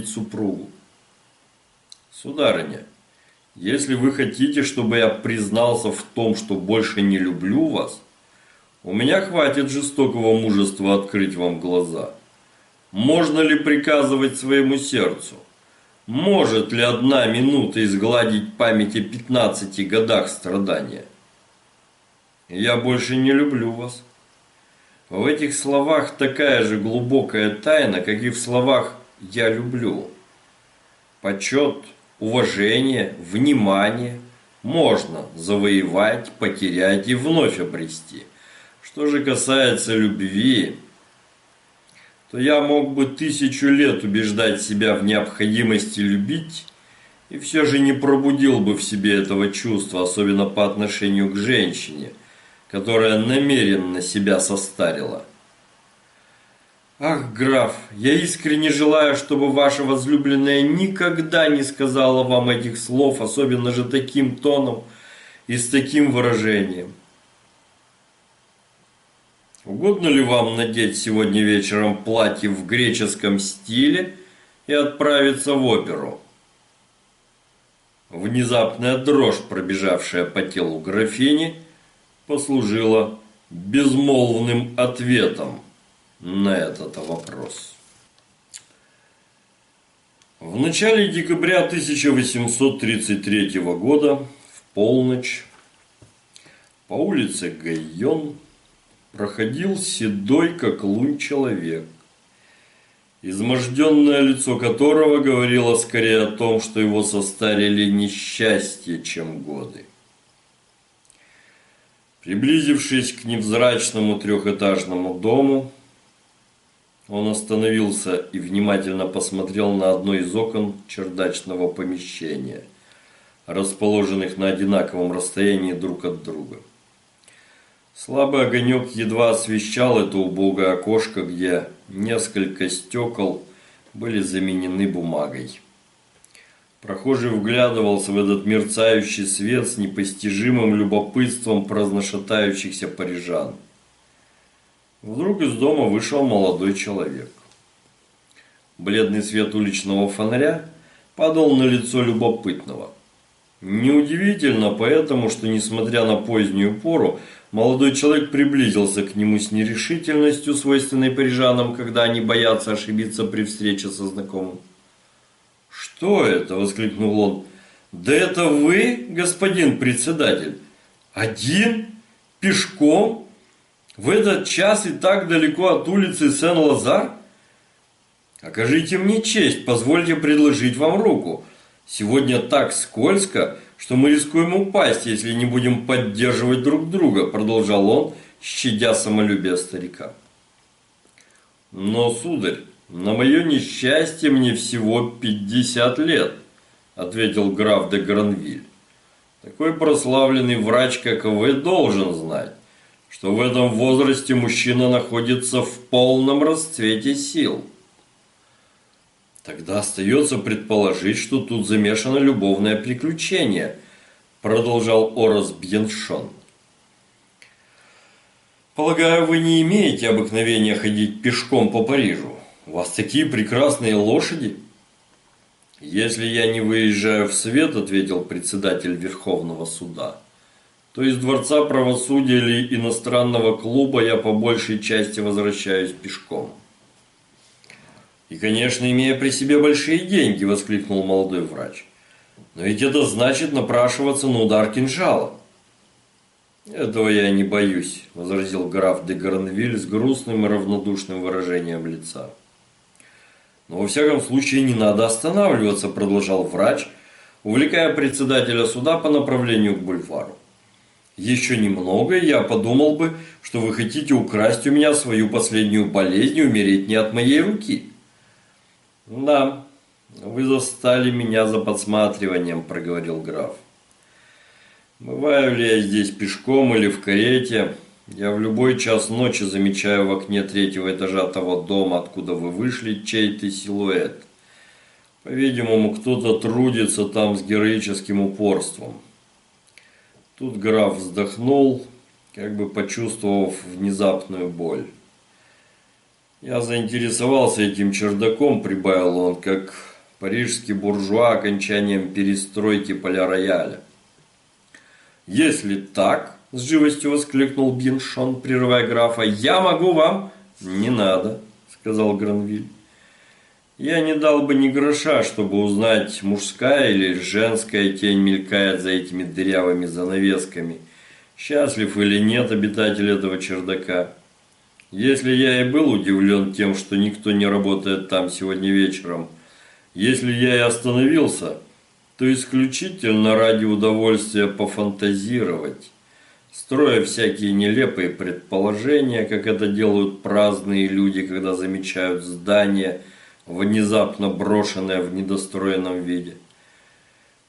видеть супругу. Сударыня, если вы хотите, чтобы я признался в том, что больше не люблю вас, у меня хватит жестокого мужества открыть вам глаза. Можно ли приказывать своему сердцу? Может ли одна минута изгладить память о 15 годах страдания? Я больше не люблю вас. В этих словах такая же глубокая тайна, как и в словах «я люблю». Почет, уважение, внимание можно завоевать, потерять и вновь обрести. Что же касается любви, то я мог бы тысячу лет убеждать себя в необходимости любить, и все же не пробудил бы в себе этого чувства, особенно по отношению к женщине, которая намеренно себя состарила. Ах, граф, я искренне желаю, чтобы ваша возлюбленная никогда не сказала вам этих слов, особенно же таким тоном и с таким выражением. Угодно ли вам надеть сегодня вечером платье в греческом стиле и отправиться в оперу? Внезапная дрожь, пробежавшая по телу графини, послужила безмолвным ответом на этот вопрос. В начале декабря 1833 года, в полночь, по улице Гайон проходил седой, как лунь, человек, изможденное лицо которого говорило скорее о том, что его состарили несчастье, чем годы. Приблизившись к невзрачному трехэтажному дому, он остановился и внимательно посмотрел на одно из окон чердачного помещения, расположенных на одинаковом расстоянии друг от друга. Слабый огонек едва освещал это убогое окошко, где несколько стекол были заменены бумагой. Прохожий вглядывался в этот мерцающий свет с непостижимым любопытством праздношатающихся парижан. Вдруг из дома вышел молодой человек. Бледный свет уличного фонаря падал на лицо любопытного. Неудивительно поэтому, что, несмотря на позднюю пору, Молодой человек приблизился к нему с нерешительностью, свойственной парижанам, когда они боятся ошибиться при встрече со знакомым. «Что это?» – воскликнул он. «Да это вы, господин председатель? Один? Пешком? В этот час и так далеко от улицы Сен-Лазар? Окажите мне честь, позвольте предложить вам руку. Сегодня так скользко, что мы рискуем упасть, если не будем поддерживать друг друга», – продолжал он, щадя самолюбие старика. «Но, сударь, на мое несчастье мне всего 50 лет», – ответил граф де Гранвиль. «Такой прославленный врач, как вы, должен знать, что в этом возрасте мужчина находится в полном расцвете сил». Тогда остается предположить, что тут замешано любовное приключение, продолжал Орос Бьеншон. Полагаю, вы не имеете обыкновения ходить пешком по Парижу. У вас такие прекрасные лошади. Если я не выезжаю в свет, ответил председатель Верховного суда, то из Дворца правосудия или иностранного клуба я по большей части возвращаюсь пешком. «И, конечно, имея при себе большие деньги!» – воскликнул молодой врач. «Но ведь это значит напрашиваться на удар кинжала!» «Этого я не боюсь», – возразил граф де Гранвиль с грустным и равнодушным выражением лица. «Но во всяком случае не надо останавливаться», – продолжал врач, увлекая председателя суда по направлению к бульвару. «Еще немного, я подумал бы, что вы хотите украсть у меня свою последнюю болезнь и умереть не от моей руки». «Да, вы застали меня за подсматриванием», – проговорил граф. «Бываю ли я здесь пешком или в карете, я в любой час ночи замечаю в окне третьего этажа того дома, откуда вы вышли, чей-то силуэт. По-видимому, кто-то трудится там с героическим упорством». Тут граф вздохнул, как бы почувствовав внезапную боль. Я заинтересовался этим чердаком, прибавил он, как парижский буржуа окончанием перестройки поля-рояля. Если так, с живостью воскликнул Биншон, прерывая графа, я могу вам... Не надо, сказал Гранвиль. Я не дал бы ни гроша, чтобы узнать, мужская или женская тень мелькает за этими дырявыми занавесками. Счастлив или нет обитатель этого чердака. Если я и был удивлен тем, что никто не работает там сегодня вечером, если я и остановился, то исключительно ради удовольствия пофантазировать, строя всякие нелепые предположения, как это делают праздные люди, когда замечают здание – внезапно брошенная в недостроенном виде.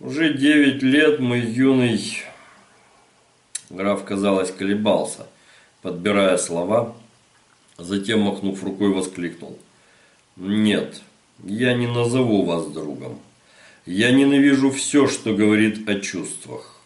Уже девять лет мой юный граф, казалось, колебался, подбирая слова, затем, махнув рукой, воскликнул. «Нет, я не назову вас другом. Я ненавижу все, что говорит о чувствах.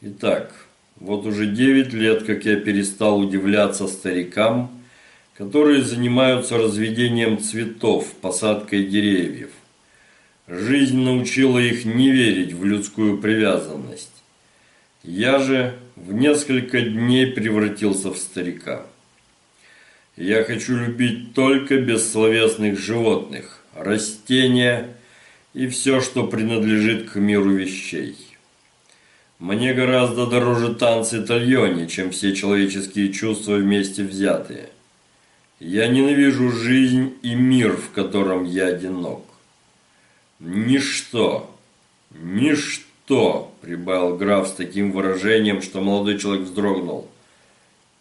Итак, вот уже девять лет, как я перестал удивляться старикам, которые занимаются разведением цветов, посадкой деревьев. Жизнь научила их не верить в людскую привязанность. Я же в несколько дней превратился в старика. Я хочу любить только бессловесных животных, растения и все, что принадлежит к миру вещей. Мне гораздо дороже танцы Тальони, чем все человеческие чувства вместе взятые – я ненавижу жизнь и мир, в котором я одинок. Ничто, ничто, прибавил граф с таким выражением, что молодой человек вздрогнул.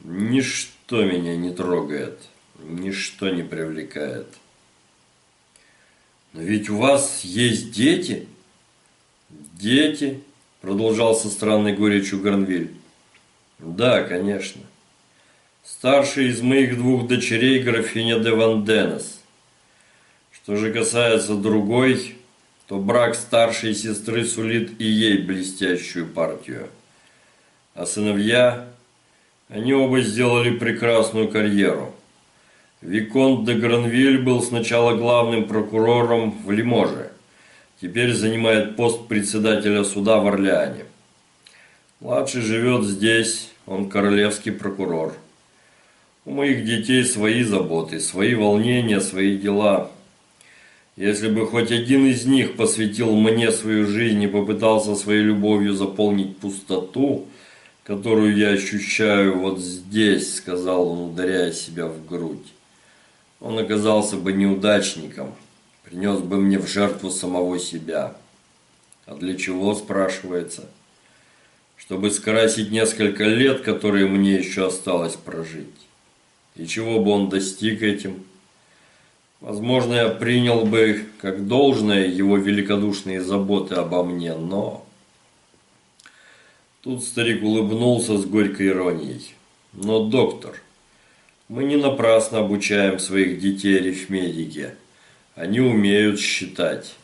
Ничто меня не трогает, ничто не привлекает. Но ведь у вас есть дети? Дети, продолжал со странной горечью Гранвиль. Да, конечно. Старшая из моих двух дочерей графиня де Ванденес. Что же касается другой, то брак старшей сестры сулит и ей блестящую партию. А сыновья, они оба сделали прекрасную карьеру. Виконт де Гранвиль был сначала главным прокурором в Лиможе, теперь занимает пост председателя суда в Орлеане. Младший живет здесь, он королевский прокурор. У моих детей свои заботы, свои волнения, свои дела. Если бы хоть один из них посвятил мне свою жизнь и попытался своей любовью заполнить пустоту, которую я ощущаю вот здесь, сказал он, ударяя себя в грудь, он оказался бы неудачником, принес бы мне в жертву самого себя. А для чего, спрашивается? Чтобы скрасить несколько лет, которые мне еще осталось прожить. И чего бы он достиг этим? Возможно, я принял бы как должное его великодушные заботы обо мне, но... Тут старик улыбнулся с горькой иронией. Но, доктор, мы не напрасно обучаем своих детей арифметике. Они умеют считать.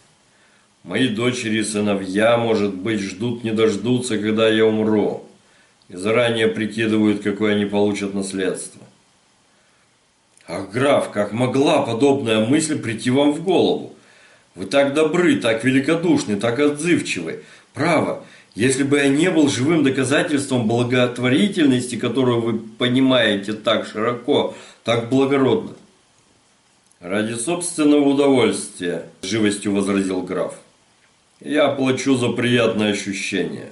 Мои дочери и сыновья, может быть, ждут не дождутся, когда я умру. И заранее прикидывают, какое они получат наследство. Ах, граф, как могла подобная мысль прийти вам в голову? Вы так добры, так великодушны, так отзывчивы. Право, если бы я не был живым доказательством благотворительности, которую вы понимаете так широко, так благородно. Ради собственного удовольствия, живостью возразил граф. Я оплачу за приятное ощущение.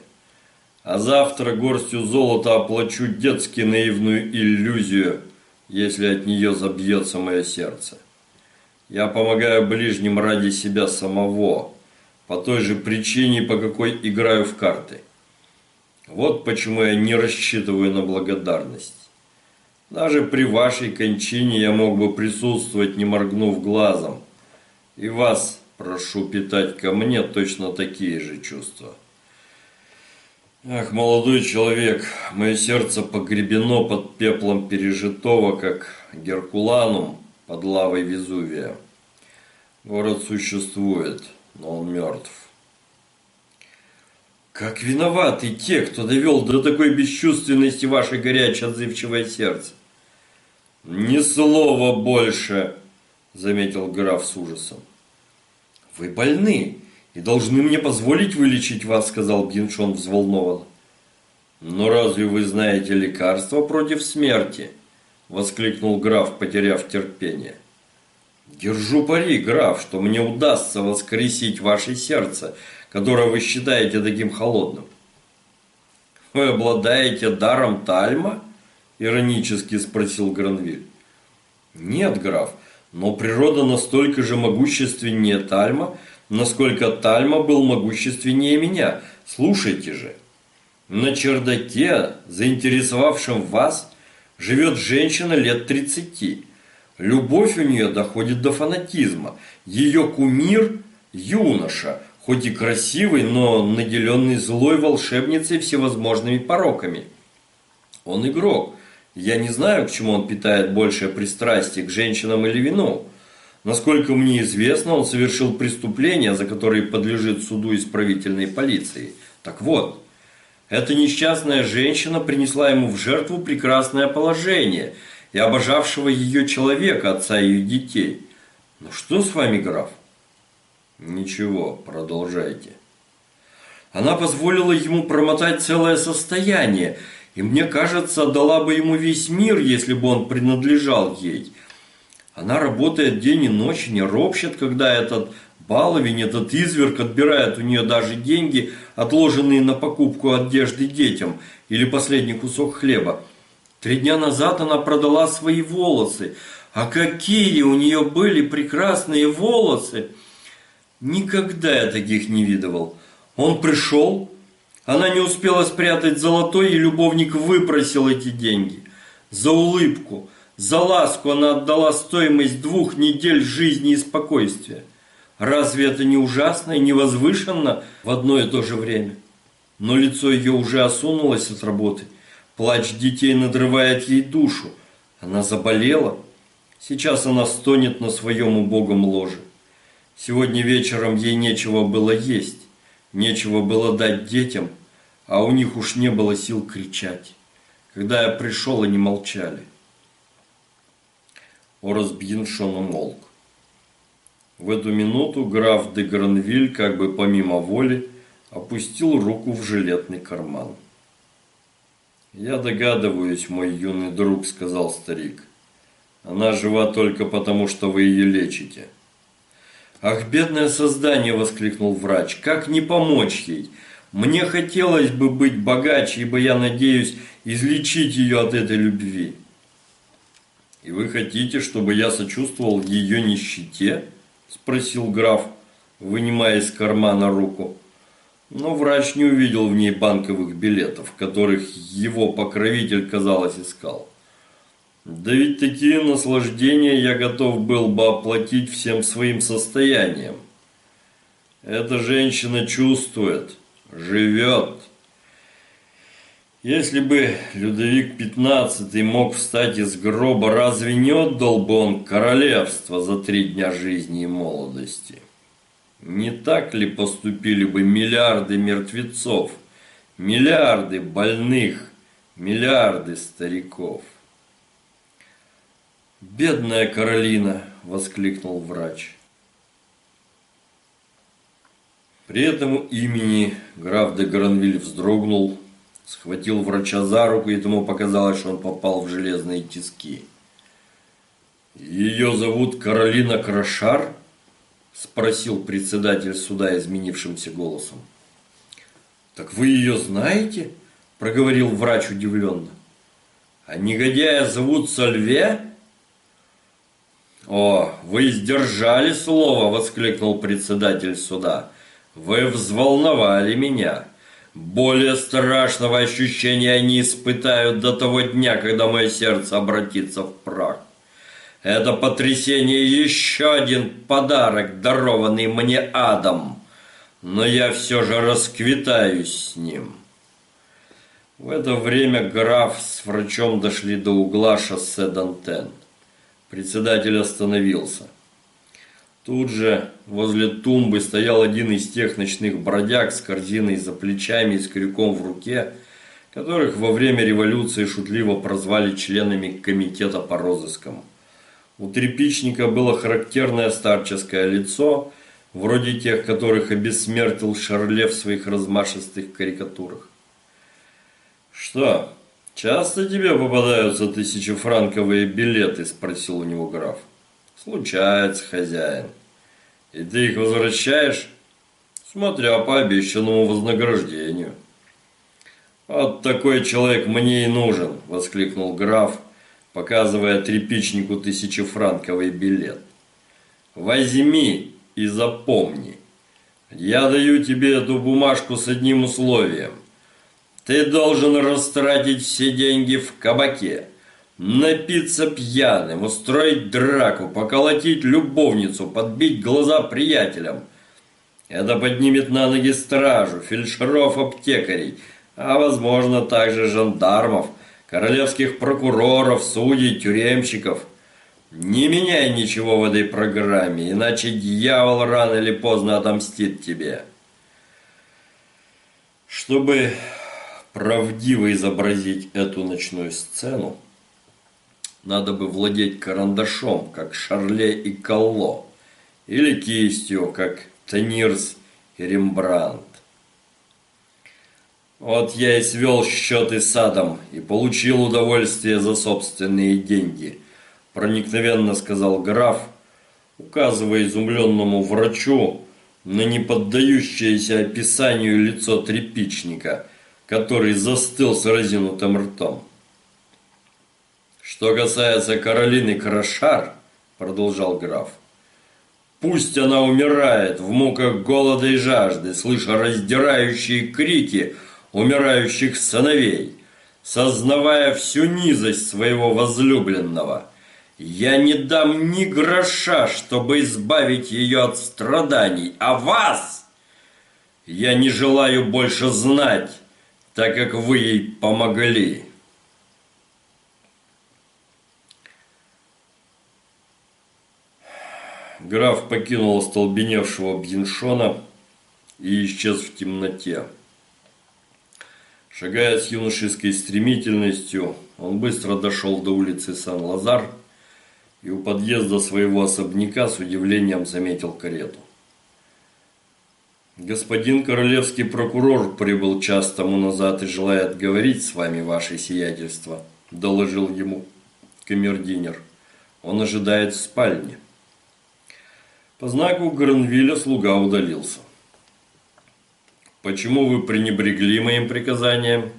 А завтра горстью золота оплачу детски наивную иллюзию – если от нее забьется мое сердце. Я помогаю ближним ради себя самого, по той же причине, по какой играю в карты. Вот почему я не рассчитываю на благодарность. Даже при вашей кончине я мог бы присутствовать, не моргнув глазом. И вас прошу питать ко мне точно такие же чувства. Ах, молодой человек, мое сердце погребено под пеплом пережитого, как Геркуланум под лавой Везувия. Город существует, но он мертв. Как виноваты те, кто довел до такой бесчувственности ваше горячее отзывчивое сердце. Ни слова больше, заметил граф с ужасом. Вы больны и должны мне позволить вылечить вас, сказал Бьеншон взволнованно. Но разве вы знаете лекарство против смерти? воскликнул граф, потеряв терпение. Держу пари, граф, что мне удастся воскресить ваше сердце, которое вы считаете таким холодным. Вы обладаете даром Тальма? Иронически спросил Гранвиль. Нет, граф, но природа настолько же могущественнее Тальма, насколько Тальма был могущественнее меня. Слушайте же. На чердаке, заинтересовавшем вас, живет женщина лет тридцати. Любовь у нее доходит до фанатизма. Ее кумир – юноша, хоть и красивый, но наделенный злой волшебницей всевозможными пороками. Он игрок. Я не знаю, к чему он питает большее пристрастие, к женщинам или вину. Насколько мне известно, он совершил преступление, за которое подлежит суду исправительной полиции. Так вот, эта несчастная женщина принесла ему в жертву прекрасное положение – и обожавшего ее человека, отца ее детей. Ну что с вами, граф? Ничего, продолжайте. Она позволила ему промотать целое состояние, и мне кажется, дала бы ему весь мир, если бы он принадлежал ей. Она работает день и ночь, не ропщет, когда этот баловень, этот изверг отбирает у нее даже деньги, отложенные на покупку одежды детям или последний кусок хлеба. Три дня назад она продала свои волосы. А какие у нее были прекрасные волосы! Никогда я таких не видывал. Он пришел, она не успела спрятать золотой, и любовник выпросил эти деньги. За улыбку, за ласку она отдала стоимость двух недель жизни и спокойствия. Разве это не ужасно и не возвышенно в одно и то же время? Но лицо ее уже осунулось от работы – Плач детей надрывает ей душу. Она заболела. Сейчас она стонет на своем убогом ложе. Сегодня вечером ей нечего было есть, нечего было дать детям, а у них уж не было сил кричать. Когда я пришел, они молчали. Орас Бьиншон умолк. В эту минуту граф де Гранвиль, как бы помимо воли, опустил руку в жилетный карман. «Я догадываюсь, мой юный друг», – сказал старик. «Она жива только потому, что вы ее лечите». «Ах, бедное создание!» – воскликнул врач. «Как не помочь ей? Мне хотелось бы быть богаче, ибо я надеюсь излечить ее от этой любви». «И вы хотите, чтобы я сочувствовал ее нищете?» – спросил граф, вынимая из кармана руку. Но врач не увидел в ней банковых билетов, которых его покровитель, казалось, искал. Да ведь такие наслаждения я готов был бы оплатить всем своим состоянием. Эта женщина чувствует, живет. Если бы Людовик XV мог встать из гроба, разве не отдал бы он королевство за три дня жизни и молодости? Не так ли поступили бы миллиарды мертвецов, миллиарды больных, миллиарды стариков? «Бедная Каролина!» – воскликнул врач. При этом имени граф де Гранвиль вздрогнул, схватил врача за руку, и тому показалось, что он попал в железные тиски. «Ее зовут Каролина Крошар?» – спросил председатель суда изменившимся голосом. «Так вы ее знаете?» – проговорил врач удивленно. «А негодяя зовут Сальве?» «О, вы сдержали слово!» – воскликнул председатель суда. «Вы взволновали меня. Более страшного ощущения они испытают до того дня, когда мое сердце обратится в прах. Это потрясение еще один подарок, дарованный мне адом. Но я все же расквитаюсь с ним. В это время граф с врачом дошли до угла шоссе Дантен. Председатель остановился. Тут же возле тумбы стоял один из тех ночных бродяг с корзиной за плечами и с крюком в руке, которых во время революции шутливо прозвали членами комитета по розыскам. У трепичника было характерное старческое лицо, вроде тех, которых обессмертил Шарле в своих размашистых карикатурах. «Что, часто тебе попадаются тысячефранковые билеты?» – спросил у него граф. «Случается, хозяин. И ты их возвращаешь?» «Смотря по обещанному вознаграждению». «Вот такой человек мне и нужен!» – воскликнул граф, показывая трепичнику тысячефранковый билет. «Возьми и запомни. Я даю тебе эту бумажку с одним условием. Ты должен растратить все деньги в кабаке, напиться пьяным, устроить драку, поколотить любовницу, подбить глаза приятелям. Это поднимет на ноги стражу, фельдшеров, аптекарей – а возможно также жандармов, королевских прокуроров, судей, тюремщиков. Не меняй ничего в этой программе, иначе дьявол рано или поздно отомстит тебе. Чтобы правдиво изобразить эту ночную сцену, надо бы владеть карандашом, как Шарле и Колло, или кистью, как Тенирс и Рембрандт. Вот я и свел счеты с садом и получил удовольствие за собственные деньги, проникновенно сказал граф, указывая изумленному врачу на неподдающееся описанию лицо трепичника, который застыл с разинутым ртом. Что касается Каролины Крашар, продолжал граф, пусть она умирает в муках голода и жажды, слыша раздирающие крики – умирающих сыновей, сознавая всю низость своего возлюбленного. Я не дам ни гроша, чтобы избавить ее от страданий, а вас я не желаю больше знать, так как вы ей помогли. Граф покинул остолбеневшего Бьеншона и исчез в темноте. Шагая с юношеской стремительностью, он быстро дошел до улицы Сан-Лазар и у подъезда своего особняка с удивлением заметил карету. «Господин королевский прокурор прибыл час тому назад и желает говорить с вами, ваше сиятельство», – доложил ему камердинер. «Он ожидает в спальне». По знаку Гранвилля слуга удалился. Почему вы пренебрегли моим приказанием?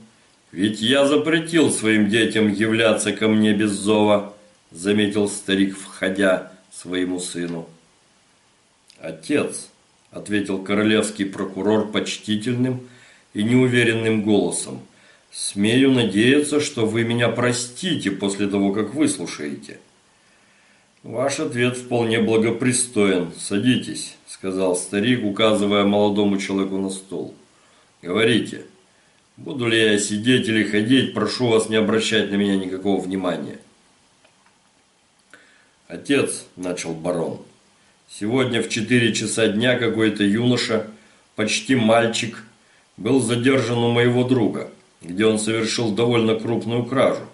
Ведь я запретил своим детям являться ко мне без зова, заметил старик, входя своему сыну. Отец, ответил королевский прокурор почтительным и неуверенным голосом, смею надеяться, что вы меня простите после того, как выслушаете. Ваш ответ вполне благопристоен. Садитесь сказал старик, указывая молодому человеку на стол. «Говорите, буду ли я сидеть или ходить, прошу вас не обращать на меня никакого внимания». «Отец», – начал барон, – «сегодня в четыре часа дня какой-то юноша, почти мальчик, был задержан у моего друга, где он совершил довольно крупную кражу.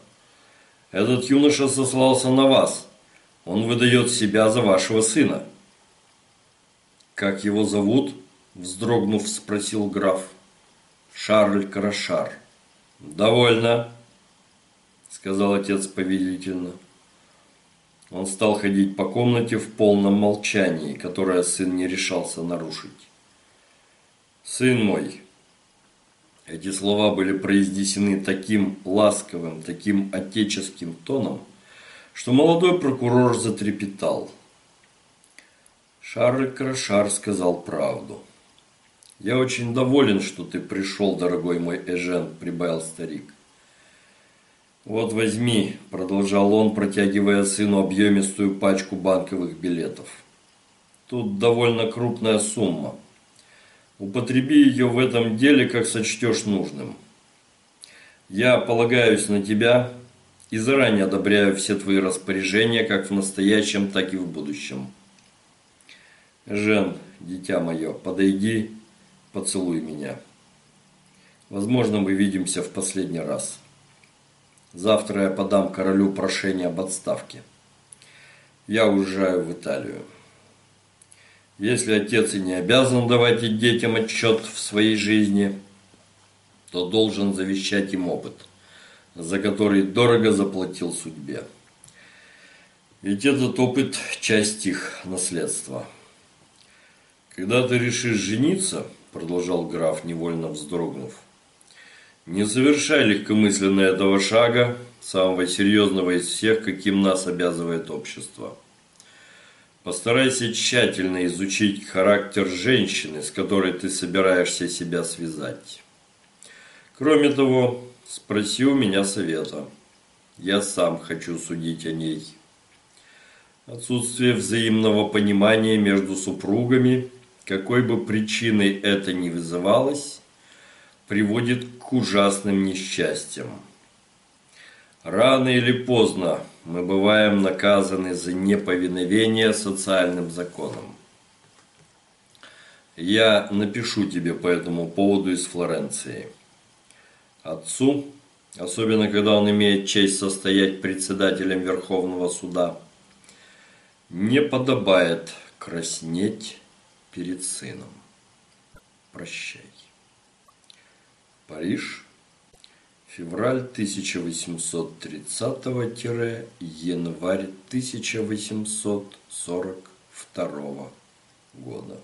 Этот юноша сослался на вас. Он выдает себя за вашего сына». «Как его зовут?» – вздрогнув, спросил граф. «Шарль Крашар». «Довольно», – сказал отец повелительно. Он стал ходить по комнате в полном молчании, которое сын не решался нарушить. «Сын мой!» Эти слова были произнесены таким ласковым, таким отеческим тоном, что молодой прокурор затрепетал – Шарль Крашар сказал правду. «Я очень доволен, что ты пришел, дорогой мой Эжен», – прибавил старик. «Вот возьми», – продолжал он, протягивая сыну объемистую пачку банковых билетов. «Тут довольно крупная сумма. Употреби ее в этом деле, как сочтешь нужным. Я полагаюсь на тебя и заранее одобряю все твои распоряжения, как в настоящем, так и в будущем». Жен, дитя мое, подойди, поцелуй меня. Возможно, мы видимся в последний раз. Завтра я подам королю прошение об отставке. Я уезжаю в Италию. Если отец и не обязан давать детям отчет в своей жизни, то должен завещать им опыт, за который дорого заплатил судьбе. Ведь этот опыт – часть их наследства. Когда ты решишь жениться, продолжал граф, невольно вздрогнув, не совершай легкомысленно этого шага, самого серьезного из всех, каким нас обязывает общество. Постарайся тщательно изучить характер женщины, с которой ты собираешься себя связать. Кроме того, спроси у меня совета. Я сам хочу судить о ней. Отсутствие взаимного понимания между супругами, какой бы причиной это ни вызывалось, приводит к ужасным несчастьям. Рано или поздно мы бываем наказаны за неповиновение социальным законам. Я напишу тебе по этому поводу из Флоренции. Отцу, особенно когда он имеет честь состоять председателем Верховного суда, не подобает краснеть перед сыном. Прощай. Париж, февраль 1830-январь 1842 года.